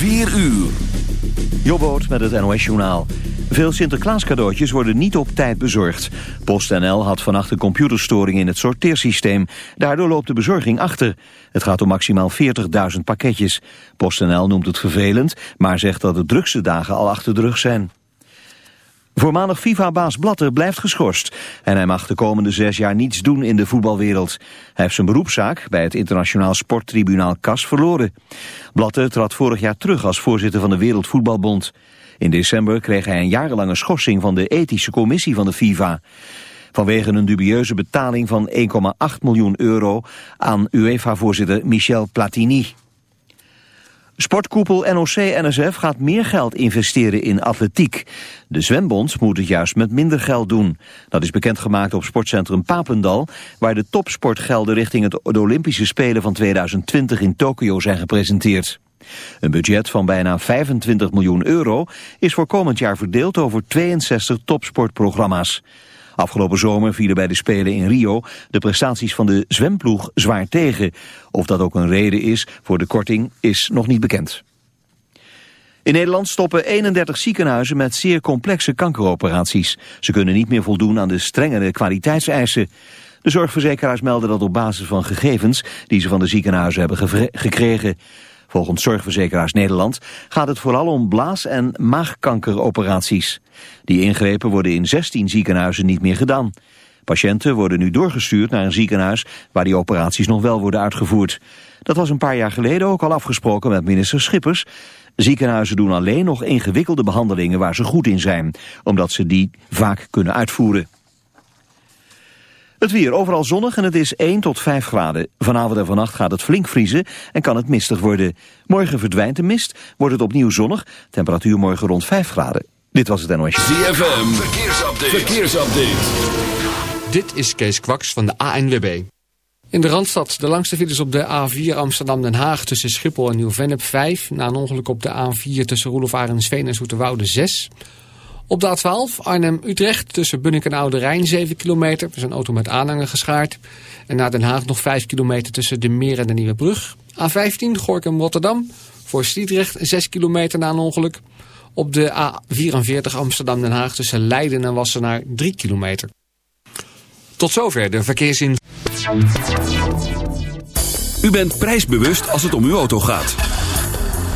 4 uur. Jobboot met het NOS Journaal. Veel Sinterklaas cadeautjes worden niet op tijd bezorgd. PostNL had vannacht een computerstoring in het sorteersysteem. Daardoor loopt de bezorging achter. Het gaat om maximaal 40.000 pakketjes. PostNL noemt het vervelend, maar zegt dat de drukste dagen al achter de rug zijn. Voormalig FIFA-baas Blatter blijft geschorst. En hij mag de komende zes jaar niets doen in de voetbalwereld. Hij heeft zijn beroepszaak bij het internationaal sporttribunaal CAS verloren. Blatter trad vorig jaar terug als voorzitter van de Wereldvoetbalbond. In december kreeg hij een jarenlange schorsing van de ethische commissie van de FIFA. Vanwege een dubieuze betaling van 1,8 miljoen euro aan UEFA-voorzitter Michel Platini. Sportkoepel NOC-NSF gaat meer geld investeren in atletiek. De zwembond moet het juist met minder geld doen. Dat is bekendgemaakt op sportcentrum Papendal... waar de topsportgelden richting het Olympische Spelen van 2020 in Tokio zijn gepresenteerd. Een budget van bijna 25 miljoen euro is voor komend jaar verdeeld over 62 topsportprogramma's. Afgelopen zomer vielen bij de Spelen in Rio de prestaties van de zwemploeg zwaar tegen. Of dat ook een reden is voor de korting is nog niet bekend. In Nederland stoppen 31 ziekenhuizen met zeer complexe kankeroperaties. Ze kunnen niet meer voldoen aan de strengere kwaliteitseisen. De zorgverzekeraars melden dat op basis van gegevens die ze van de ziekenhuizen hebben gekregen. Volgens Zorgverzekeraars Nederland gaat het vooral om blaas- en maagkankeroperaties. Die ingrepen worden in 16 ziekenhuizen niet meer gedaan. Patiënten worden nu doorgestuurd naar een ziekenhuis waar die operaties nog wel worden uitgevoerd. Dat was een paar jaar geleden ook al afgesproken met minister Schippers. Ziekenhuizen doen alleen nog ingewikkelde behandelingen waar ze goed in zijn, omdat ze die vaak kunnen uitvoeren. Het weer overal zonnig en het is 1 tot 5 graden. Vanavond en vannacht gaat het flink vriezen en kan het mistig worden. Morgen verdwijnt de mist, wordt het opnieuw zonnig. Temperatuur morgen rond 5 graden. Dit was het NOS. ZFM, verkeersupdate. verkeersupdate. Dit is Kees Kwaks van de ANWB. In de Randstad de langste files op de A4 Amsterdam-Den Haag tussen Schiphol en Nieuw-Vennep 5. Na een ongeluk op de A4 tussen Roelof Arendsveen en Zoeterwoude 6. Op de A12 Arnhem-Utrecht tussen Bunnik en Oude Rijn 7 kilometer. Er is een auto met aanhanger geschaard. En naar Den Haag nog 5 kilometer tussen de Meer en de Nieuwe Brug. A15 Gorkum-Rotterdam voor Sliedrecht 6 kilometer na een ongeluk. Op de A44 Amsterdam-Den Haag tussen Leiden en Wassenaar 3 kilometer. Tot zover de verkeersin. U bent prijsbewust als het om uw auto gaat.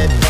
it.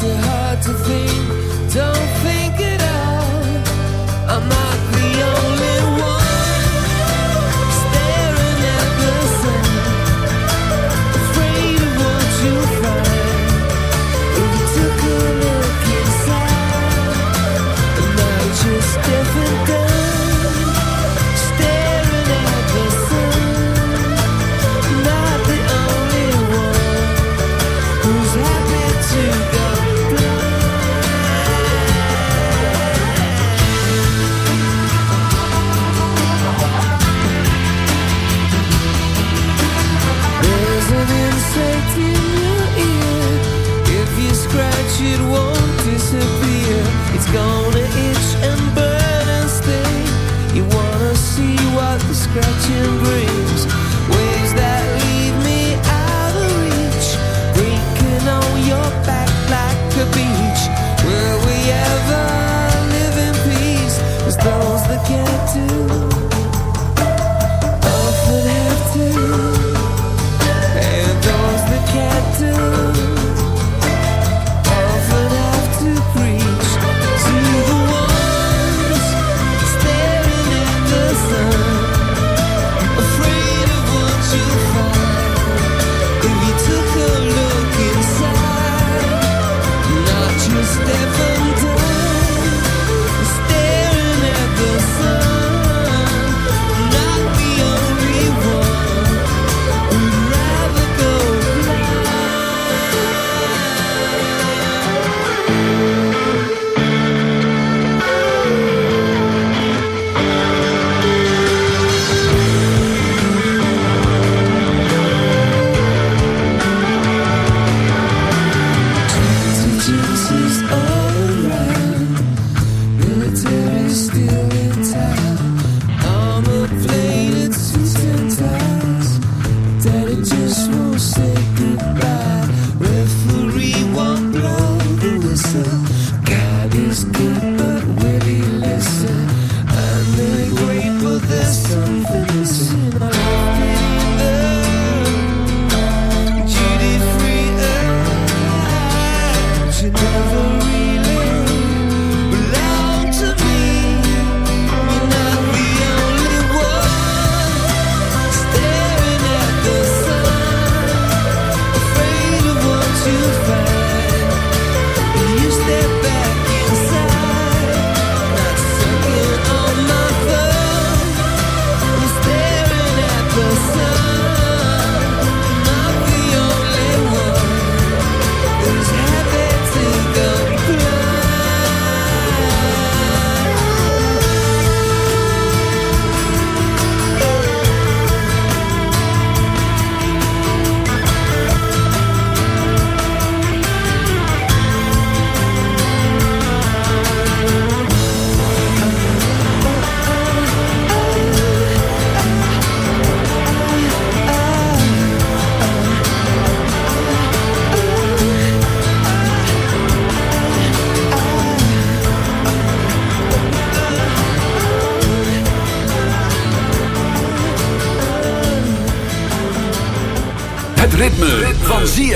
too hard to think.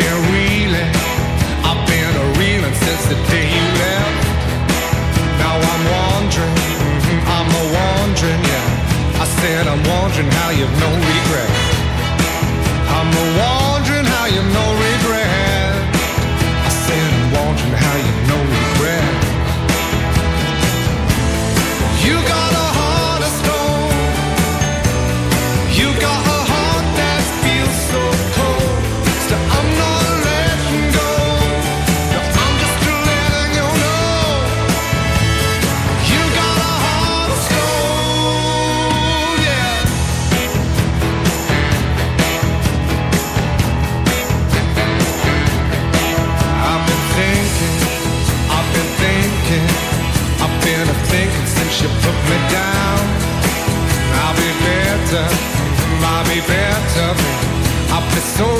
been reeling, I've been reeling since the day you left. Now I'm wondering, mm-hmm, I'm a wondering, yeah. I said I'm wondering how you've no. I'm a wondering how you've no. I said I'm wondering how you've no. You got it's so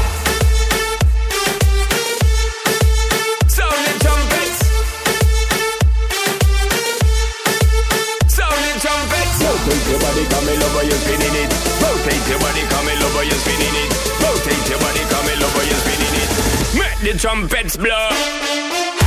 Come in over, you're spinning it. Rotate your body, come in over, you're spinning it. Rotate your body, come in over, you're spinning it. Make the trumpets blow.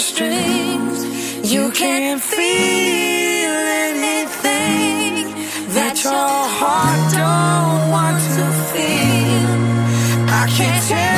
strings. You can't feel anything that your heart don't want to feel. I can't tell.